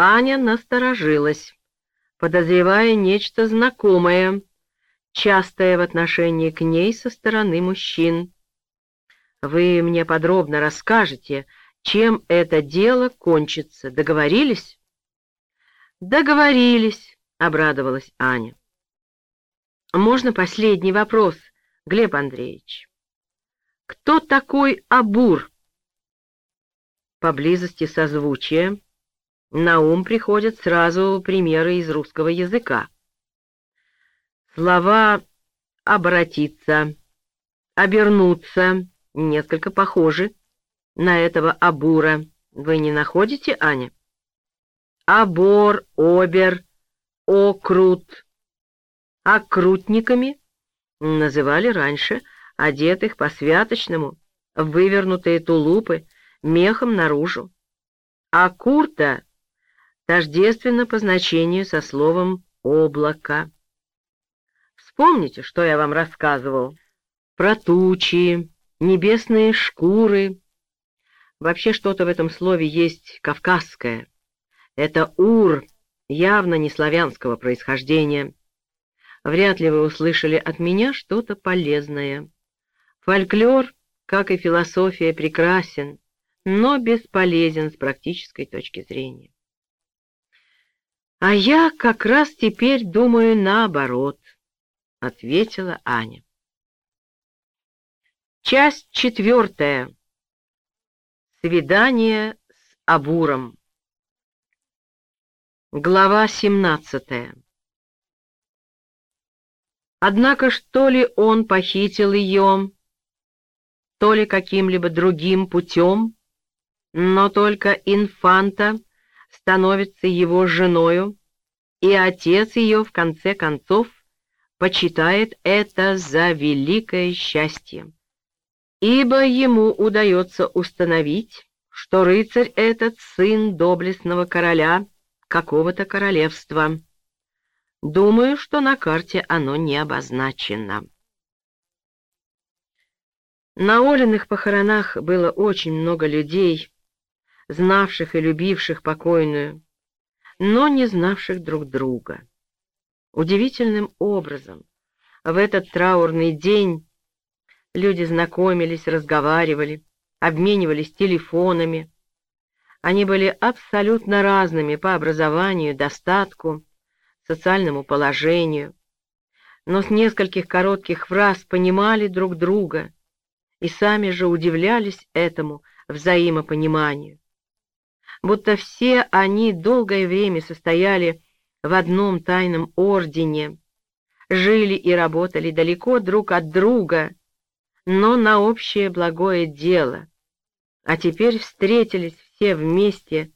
Аня насторожилась, подозревая нечто знакомое, частое в отношении к ней со стороны мужчин. «Вы мне подробно расскажете, чем это дело кончится. Договорились?» «Договорились», — обрадовалась Аня. «Можно последний вопрос, Глеб Андреевич? Кто такой Абур?» Поблизости созвучия на ум приходят сразу примеры из русского языка. Слова «обратиться», «обернуться» несколько похожи на этого Абура. Вы не находите, Аня? Абор, Обер, Окрут. Окрутниками называли раньше одетых по-святочному, вывернутые тулупы, мехом наружу. А курта тождественно по значению со словом «облако». Вспомните, что я вам рассказывал про тучи, небесные шкуры. Вообще что-то в этом слове есть кавказское. Это «ур», явно не славянского происхождения. Вряд ли вы услышали от меня что-то полезное. Фольклор, как и философия, прекрасен, но бесполезен с практической точки зрения. «А я как раз теперь думаю наоборот», — ответила Аня. Часть четвертая. Свидание с Абуром. Глава семнадцатая. Однако что ли он похитил ее, то ли каким-либо другим путем, но только инфанта становится его женою, и отец ее, в конце концов, почитает это за великое счастье. Ибо ему удается установить, что рыцарь этот сын доблестного короля какого-то королевства. Думаю, что на карте оно не обозначено. На Олиных похоронах было очень много людей, знавших и любивших покойную, но не знавших друг друга. Удивительным образом в этот траурный день люди знакомились, разговаривали, обменивались телефонами. Они были абсолютно разными по образованию, достатку, социальному положению, но с нескольких коротких фраз понимали друг друга и сами же удивлялись этому взаимопониманию будто все они долгое время состояли в одном тайном ордене, жили и работали далеко друг от друга, но на общее благое дело, а теперь встретились все вместе,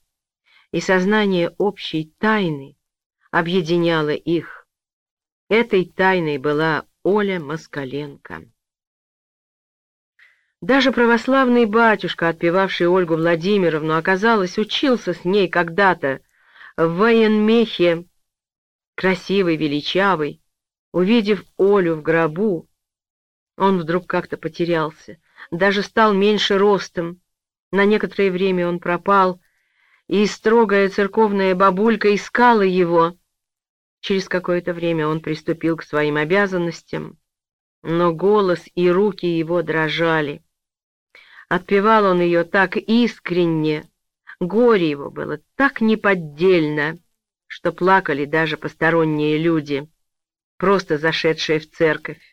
и сознание общей тайны объединяло их. Этой тайной была Оля Москаленко. Даже православный батюшка, отпевавший Ольгу Владимировну, оказалось, учился с ней когда-то в военмехе, красивый, величавый. Увидев Олю в гробу, он вдруг как-то потерялся, даже стал меньше ростом. На некоторое время он пропал, и строгая церковная бабулька искала его. Через какое-то время он приступил к своим обязанностям, но голос и руки его дрожали. Отпевал он ее так искренне, горе его было так неподдельно, что плакали даже посторонние люди, просто зашедшие в церковь.